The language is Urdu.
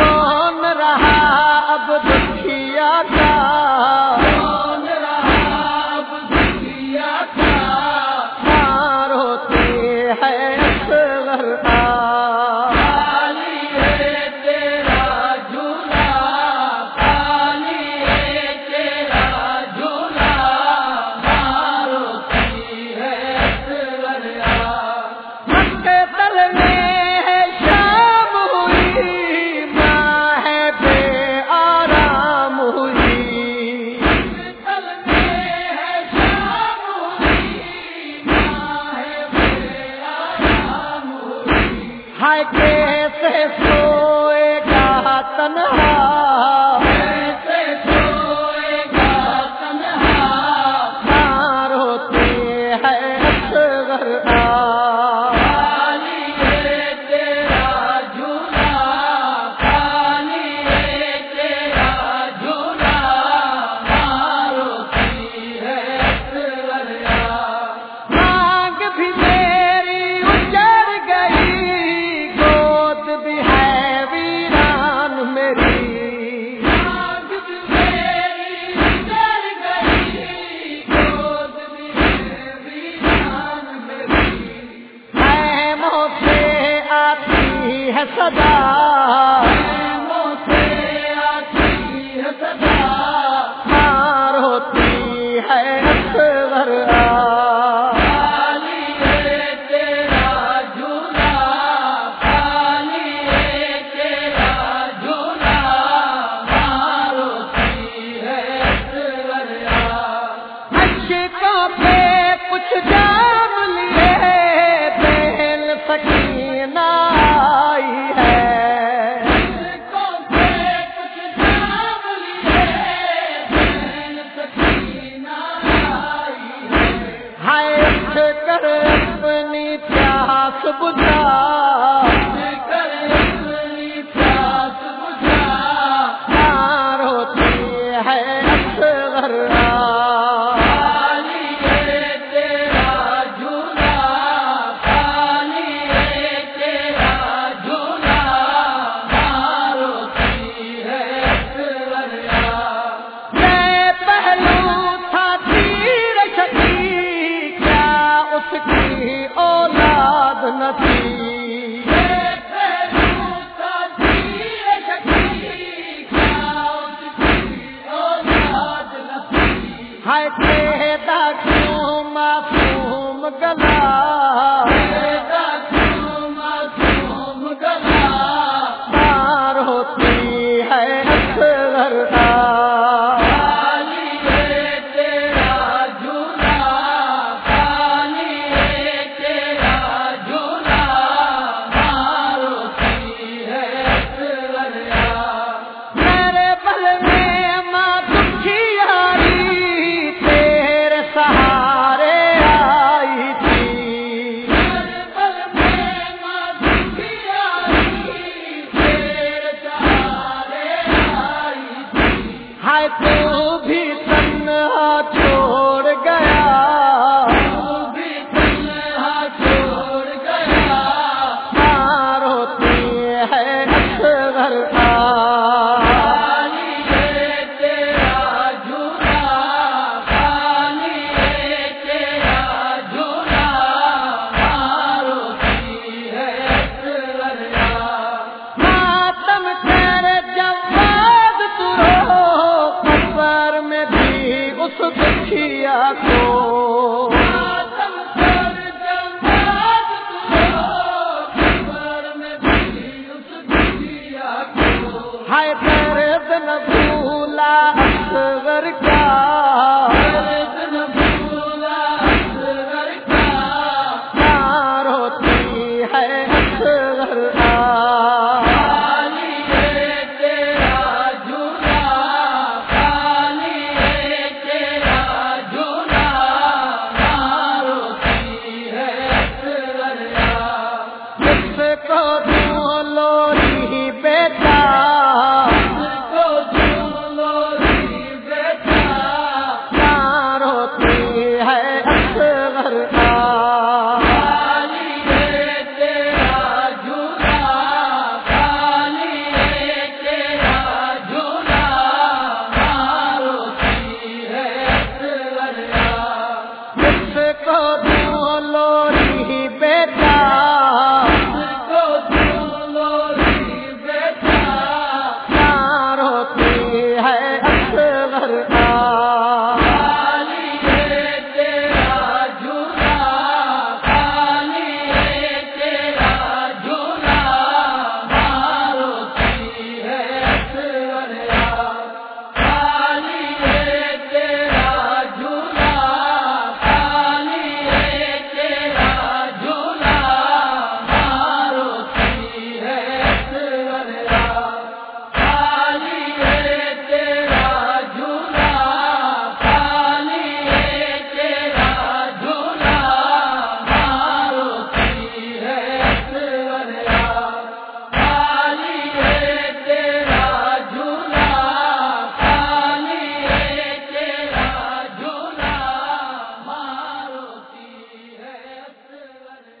کون رہا اب دکھیا کا؟ تنہا ہے صدا۔ سدا ہوتی ہے بتا سے داخلوں مافوم گلا